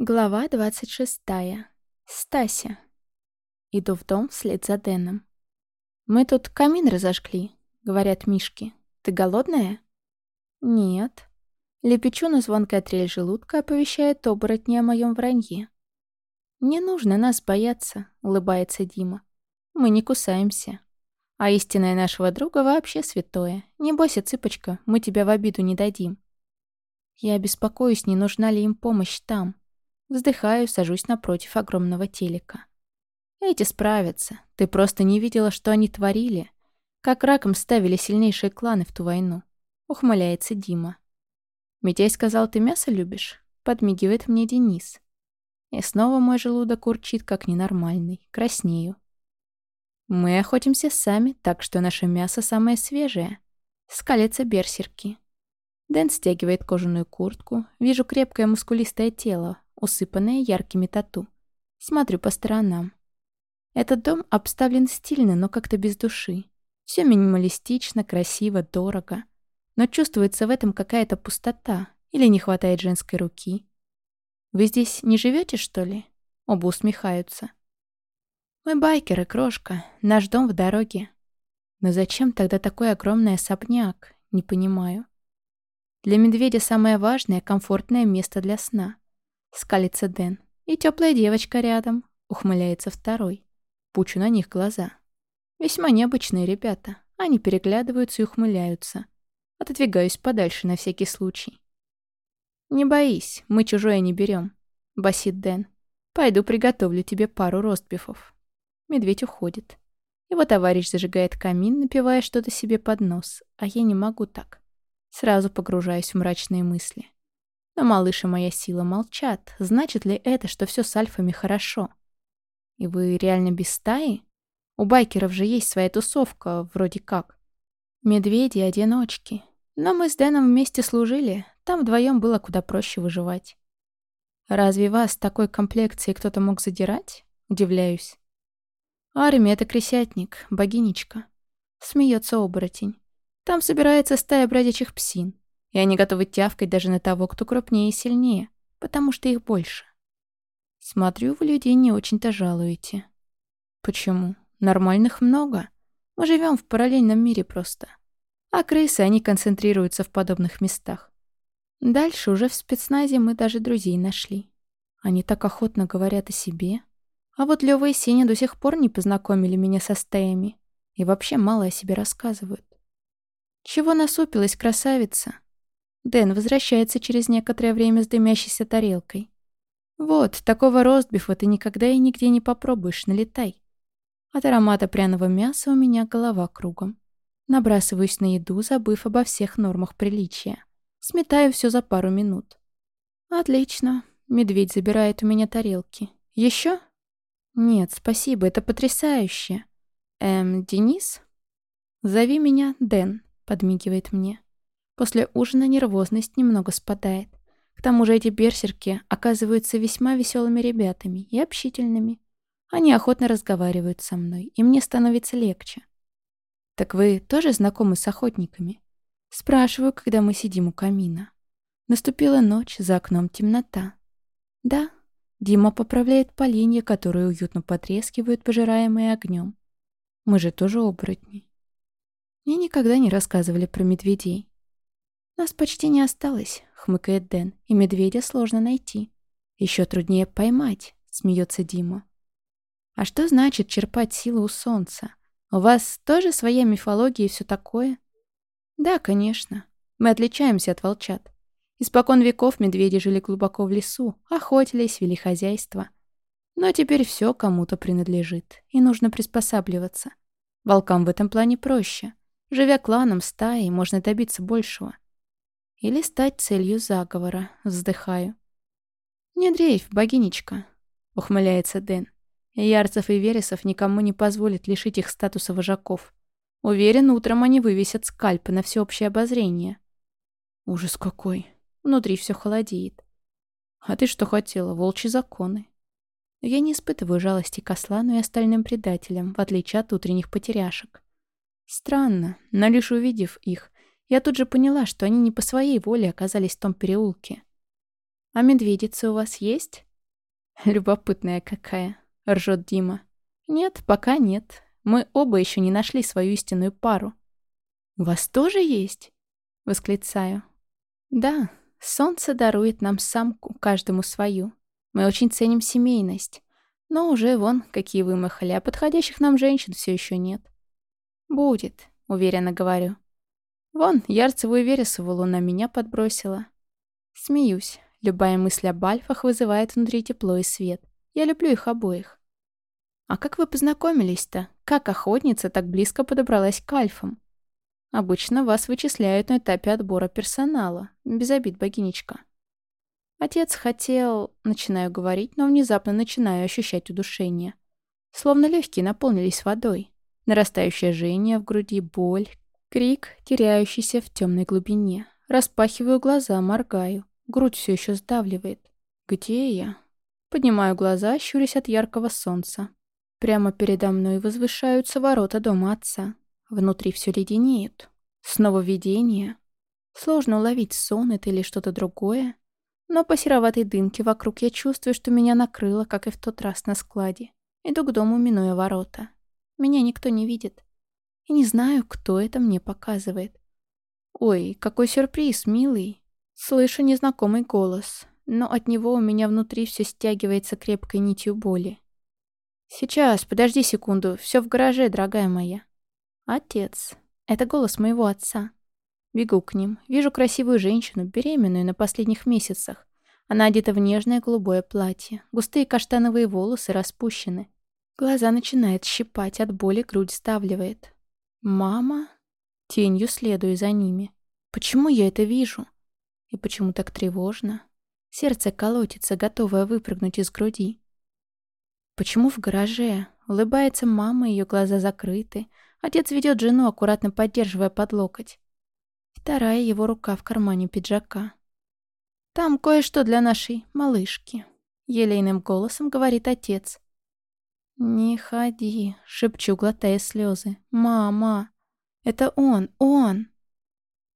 Глава 26. Стася. Иду в дом вслед за Дэном. «Мы тут камин разожгли», — говорят Мишки. «Ты голодная?» «Нет». Лепечу, но звонкая трель желудка оповещает оборотни о моем вранье. «Не нужно нас бояться», — улыбается Дима. «Мы не кусаемся. А истинное нашего друга вообще святое. Не бойся, цыпочка, мы тебя в обиду не дадим». Я беспокоюсь, не нужна ли им помощь там. Вздыхаю, сажусь напротив огромного телека. Эти справятся. Ты просто не видела, что они творили. Как раком ставили сильнейшие кланы в ту войну. Ухмыляется Дима. «Митяй сказал, ты мясо любишь?» Подмигивает мне Денис. И снова мой желудок урчит, как ненормальный. Краснею. Мы охотимся сами, так что наше мясо самое свежее. Скалятся берсерки. Дэн стягивает кожаную куртку. Вижу крепкое мускулистое тело, усыпанное яркими тату. Смотрю по сторонам. Этот дом обставлен стильно, но как-то без души. Все минималистично, красиво, дорого. Но чувствуется в этом какая-то пустота или не хватает женской руки. «Вы здесь не живете, что ли?» Оба усмехаются. «Мы байкеры, крошка. Наш дом в дороге». «Но зачем тогда такой огромный особняк? Не понимаю». «Для медведя самое важное — комфортное место для сна». Скалится Дэн. «И теплая девочка рядом», — ухмыляется второй. Пучу на них глаза. Весьма необычные ребята. Они переглядываются и ухмыляются. Отодвигаюсь подальше на всякий случай. «Не боись, мы чужое не берем», — басит Дэн. «Пойду приготовлю тебе пару ростбифов». Медведь уходит. Его товарищ зажигает камин, напивая что-то себе под нос, а я не могу так. Сразу погружаюсь в мрачные мысли. Но малыш и моя сила молчат. Значит ли это, что все с альфами хорошо? И вы реально без стаи? У байкеров же есть своя тусовка, вроде как. Медведи-одиночки. Но мы с Дэном вместе служили, там вдвоем было куда проще выживать. Разве вас такой комплекции кто-то мог задирать? Удивляюсь. Армия — это крысятник, богинечка. Смеется оборотень. Там собирается стая бродячих псин. И они готовы тявкать даже на того, кто крупнее и сильнее, потому что их больше. Смотрю, вы людей не очень-то жалуете. Почему? Нормальных много. Мы живем в параллельном мире просто. А крысы, они концентрируются в подобных местах. Дальше уже в спецназе мы даже друзей нашли. Они так охотно говорят о себе. А вот Лёва и Сеня до сих пор не познакомили меня со стаями. И вообще мало о себе рассказывают. Чего насупилась красавица? Дэн возвращается через некоторое время с дымящейся тарелкой. Вот, такого ростбифа ты никогда и нигде не попробуешь, налетай. От аромата пряного мяса у меня голова кругом. Набрасываюсь на еду, забыв обо всех нормах приличия. Сметаю все за пару минут. Отлично. Медведь забирает у меня тарелки. Еще? Нет, спасибо, это потрясающе. Эм, Денис? Зови меня Дэн, подмигивает мне. После ужина нервозность немного спадает. К тому же эти берсерки оказываются весьма веселыми ребятами и общительными. Они охотно разговаривают со мной, и мне становится легче. «Так вы тоже знакомы с охотниками?» Спрашиваю, когда мы сидим у камина. Наступила ночь, за окном темнота. «Да». Дима поправляет поленья, которые уютно потрескивают, пожираемые огнем. «Мы же тоже оборотни». Мне никогда не рассказывали про медведей. «Нас почти не осталось», — хмыкает Дэн, «и медведя сложно найти. Еще труднее поймать», — смеется Дима. «А что значит черпать силу у солнца? У вас тоже своя мифология и все такое?» «Да, конечно. Мы отличаемся от волчат. Испокон веков медведи жили глубоко в лесу, охотились, вели хозяйство. Но теперь все кому-то принадлежит, и нужно приспосабливаться. Волкам в этом плане проще. Живя кланом, стаей, можно добиться большего. Или стать целью заговора, вздыхаю. «Не дрейф, богинечка», — ухмыляется Дэн. Ярцев и Вересов никому не позволят лишить их статуса вожаков. Уверен, утром они вывесят скальпы на всеобщее обозрение. Ужас какой. Внутри все холодеет. А ты что хотела? Волчьи законы. Я не испытываю жалости к Аслану и остальным предателям, в отличие от утренних потеряшек. Странно, но лишь увидев их, я тут же поняла, что они не по своей воле оказались в том переулке. «А медведицы у вас есть?» Любопытная какая, ржет Дима. Нет, пока нет. Мы оба еще не нашли свою истинную пару. «У вас тоже есть?» — восклицаю. «Да, солнце дарует нам самку, каждому свою. Мы очень ценим семейность. Но уже вон, какие вымахали, а подходящих нам женщин все еще нет». «Будет», — уверенно говорю. «Вон, Ярцеву и Вересову луна меня подбросила». Смеюсь. Любая мысль об альфах вызывает внутри тепло и свет. Я люблю их обоих. «А как вы познакомились-то? Как охотница так близко подобралась к альфам?» Обычно вас вычисляют на этапе отбора персонала. Без обид, богинечка. Отец хотел... Начинаю говорить, но внезапно начинаю ощущать удушение. Словно легкие наполнились водой. Нарастающее жжение в груди, боль, крик, теряющийся в темной глубине. Распахиваю глаза, моргаю. Грудь все еще сдавливает. Где я? Поднимаю глаза, щурясь от яркого солнца. Прямо передо мной возвышаются ворота дома отца. Внутри все леденеет. Снова видение. Сложно уловить, сон это или что-то другое. Но по сероватой дымке вокруг я чувствую, что меня накрыло, как и в тот раз на складе. Иду к дому, минуя ворота. Меня никто не видит. И не знаю, кто это мне показывает. Ой, какой сюрприз, милый. Слышу незнакомый голос, но от него у меня внутри все стягивается крепкой нитью боли. «Сейчас, подожди секунду, все в гараже, дорогая моя». Отец. Это голос моего отца. Бегу к ним. Вижу красивую женщину, беременную на последних месяцах. Она одета в нежное голубое платье. Густые каштановые волосы распущены. Глаза начинает щипать, от боли грудь ставливает. «Мама?» Тенью следую за ними. Почему я это вижу? И почему так тревожно? Сердце колотится, готовое выпрыгнуть из груди. Почему в гараже? Улыбается мама, ее глаза закрыты. Отец ведет жену, аккуратно поддерживая под локоть. Вторая его рука в кармане пиджака. «Там кое-что для нашей малышки», — елейным голосом говорит отец. «Не ходи», — шепчу, глотая слезы. «Мама! Это он, он!»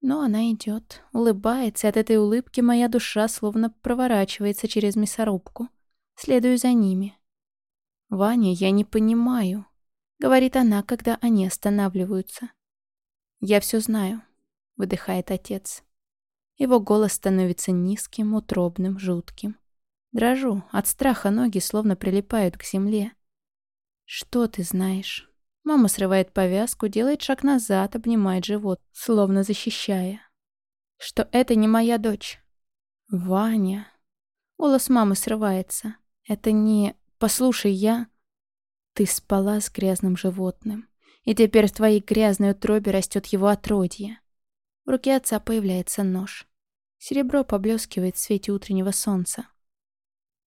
Но она идет, улыбается, от этой улыбки моя душа словно проворачивается через мясорубку. Следую за ними. «Ваня, я не понимаю», говорит она, когда они останавливаются. «Я все знаю», — выдыхает отец. Его голос становится низким, утробным, жутким. Дрожу, от страха ноги словно прилипают к земле. «Что ты знаешь?» Мама срывает повязку, делает шаг назад, обнимает живот, словно защищая. «Что это не моя дочь?» «Ваня...» Голос мамы срывается. «Это не... Послушай, я...» Ты спала с грязным животным, и теперь в твоей грязной утробе растет его отродье. В руке отца появляется нож. Серебро поблескивает в свете утреннего солнца.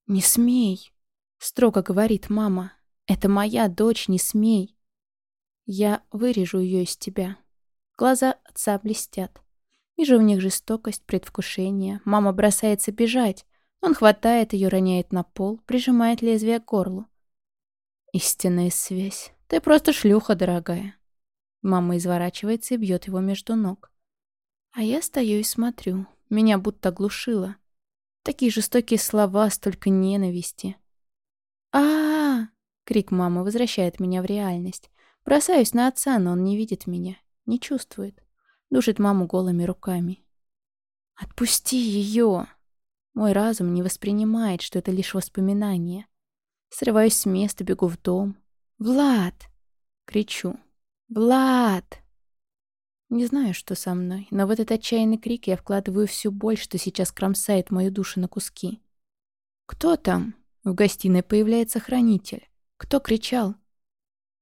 «Не смей!» — строго говорит мама. «Это моя дочь, не смей!» Я вырежу ее из тебя. Глаза отца блестят. Вижу в них жестокость, предвкушение. Мама бросается бежать. Он хватает ее, роняет на пол, прижимает лезвие к горлу. Истинная связь. Ты просто шлюха, дорогая. Мама изворачивается и бьет его между ног. А я стою и смотрю. Меня будто глушило. Такие жестокие слова, столько ненависти. а, Крик мамы возвращает меня в реальность. Бросаюсь на отца, но он не видит меня, не чувствует. Душит маму голыми руками. «Отпусти ее!» Мой разум не воспринимает, что это лишь воспоминание. Срываюсь с места, бегу в дом. «Влад!» — кричу. «Влад!» Не знаю, что со мной, но в этот отчаянный крик я вкладываю всю боль, что сейчас кромсает мою душу на куски. «Кто там?» В гостиной появляется хранитель. Кто кричал?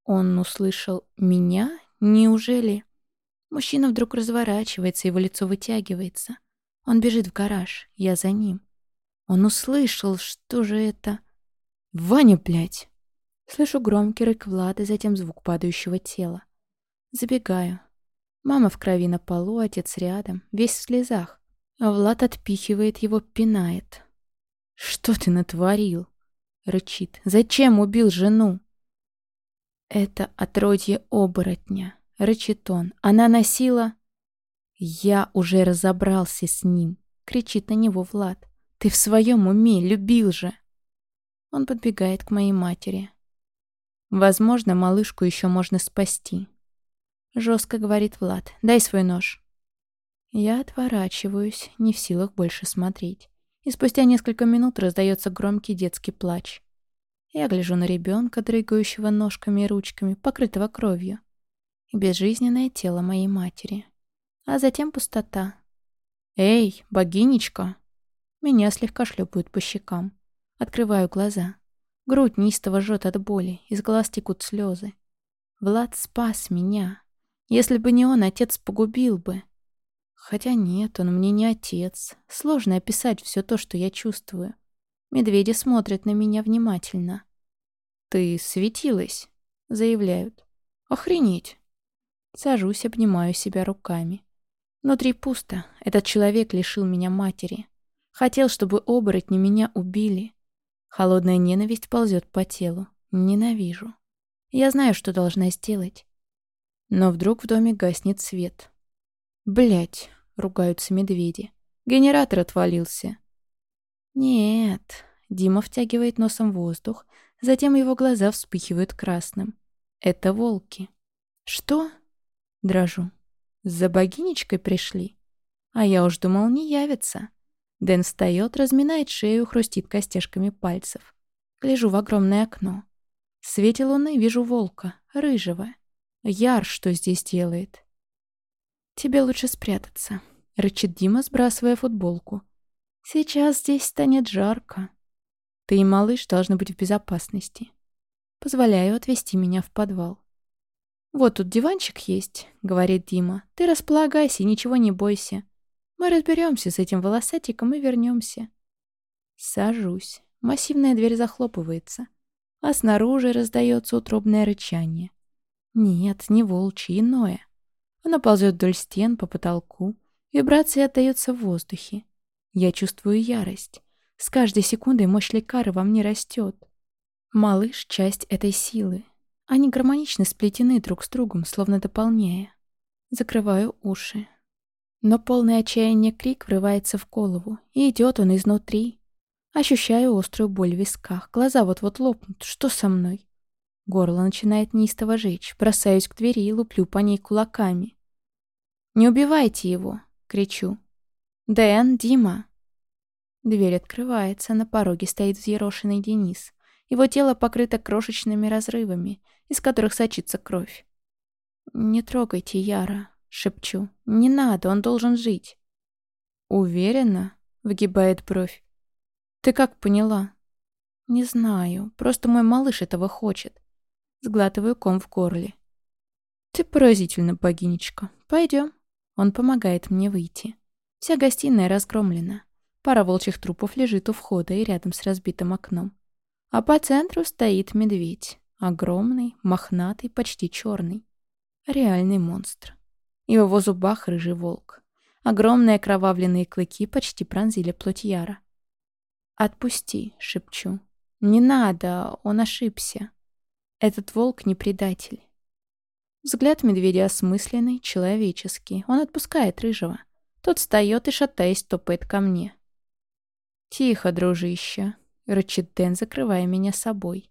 Он услышал меня? Неужели? Мужчина вдруг разворачивается, его лицо вытягивается. Он бежит в гараж, я за ним. Он услышал, что же это? «Ваня, блядь!» Слышу громкий рык Влада, затем звук падающего тела. Забегаю. Мама в крови на полу, отец рядом, весь в слезах. А Влад отпихивает его, пинает. «Что ты натворил?» — рычит. «Зачем убил жену?» «Это отродье оборотня», — рычит он. «Она носила...» «Я уже разобрался с ним», — кричит на него Влад. «Ты в своем уме, любил же!» Он подбегает к моей матери. Возможно, малышку еще можно спасти. Жестко говорит Влад. Дай свой нож. Я отворачиваюсь, не в силах больше смотреть. И спустя несколько минут раздается громкий детский плач. Я гляжу на ребенка, дрыгающего ножками и ручками, покрытого кровью. И безжизненное тело моей матери. А затем пустота. «Эй, богинечка!» Меня слегка шлепают по щекам. Открываю глаза. Грудь неистово жжет от боли, из глаз текут слезы. Влад спас меня. Если бы не он, отец погубил бы. Хотя нет, он мне не отец. Сложно описать все то, что я чувствую. Медведи смотрят на меня внимательно. «Ты светилась», — заявляют. «Охренеть». Сажусь, обнимаю себя руками. Внутри пусто. Этот человек лишил меня матери. Хотел, чтобы оборотни меня убили. Холодная ненависть ползет по телу. Ненавижу. Я знаю, что должна сделать. Но вдруг в доме гаснет свет. Блять, ругаются медведи. Генератор отвалился. «Нет». Дима втягивает носом воздух, затем его глаза вспыхивают красным. «Это волки». «Что?» Дрожу. «За богинечкой пришли?» А я уж думал, не явится. Дэн встает, разминает шею, хрустит костяшками пальцев. Гляжу в огромное окно. В свете луны вижу волка, рыжего. Яр что здесь делает? «Тебе лучше спрятаться», — рычит Дима, сбрасывая футболку. Сейчас здесь станет жарко. Ты и малыш должны быть в безопасности. Позволяю отвезти меня в подвал. «Вот тут диванчик есть», — говорит Дима. «Ты располагайся и ничего не бойся. Мы разберемся с этим волосатиком и вернемся. Сажусь. Массивная дверь захлопывается, а снаружи раздается утробное рычание. Нет, не волчье, иное. Оно ползет вдоль стен, по потолку. Вибрации отдаются в воздухе. Я чувствую ярость. С каждой секундой мощь лекары во мне растет. Малыш — часть этой силы. Они гармонично сплетены друг с другом, словно дополняя. Закрываю уши. Но полное отчаяние крик врывается в голову, и идет он изнутри. Ощущаю острую боль в висках, глаза вот-вот лопнут. Что со мной? Горло начинает неистово жечь, бросаюсь к двери и луплю по ней кулаками. «Не убивайте его!» — кричу. «Дэн, Дима!» Дверь открывается, на пороге стоит взъерошенный Денис. Его тело покрыто крошечными разрывами, из которых сочится кровь. «Не трогайте Яра», — шепчу. «Не надо, он должен жить». «Уверена?» — выгибает бровь. «Ты как поняла?» «Не знаю, просто мой малыш этого хочет». Сглатываю ком в горле. «Ты поразительно, богинечка. Пойдем». Он помогает мне выйти. Вся гостиная разгромлена. Пара волчьих трупов лежит у входа и рядом с разбитым окном. А по центру стоит медведь. Огромный, мохнатый, почти черный. Реальный монстр. И в его зубах рыжий волк. Огромные окровавленные клыки почти пронзили плоть Яра. «Отпусти», — шепчу. «Не надо, он ошибся. Этот волк не предатель». Взгляд медведя осмысленный, человеческий. Он отпускает рыжего. Тот встает и, шатаясь, топает ко мне. «Тихо, дружище», — рычит Дэн, закрывая меня собой.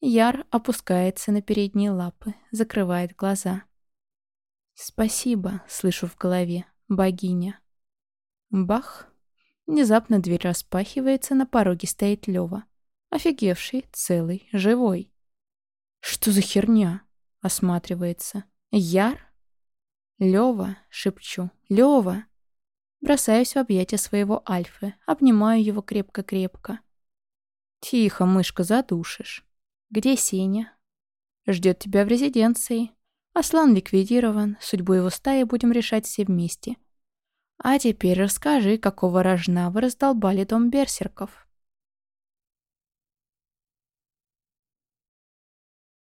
Яр опускается на передние лапы, закрывает глаза. «Спасибо», — слышу в голове, — «богиня». Бах! Внезапно дверь распахивается, на пороге стоит Лёва. Офигевший, целый, живой. «Что за херня?» — осматривается. «Яр?» «Лёва!» — шепчу. «Лёва!» Бросаюсь в объятия своего Альфы, обнимаю его крепко-крепко. «Тихо, мышка, задушишь. Где Сеня?» «Ждет тебя в резиденции. Аслан ликвидирован, судьбу его стаи будем решать все вместе. А теперь расскажи, какого рожна вы раздолбали дом берсерков?»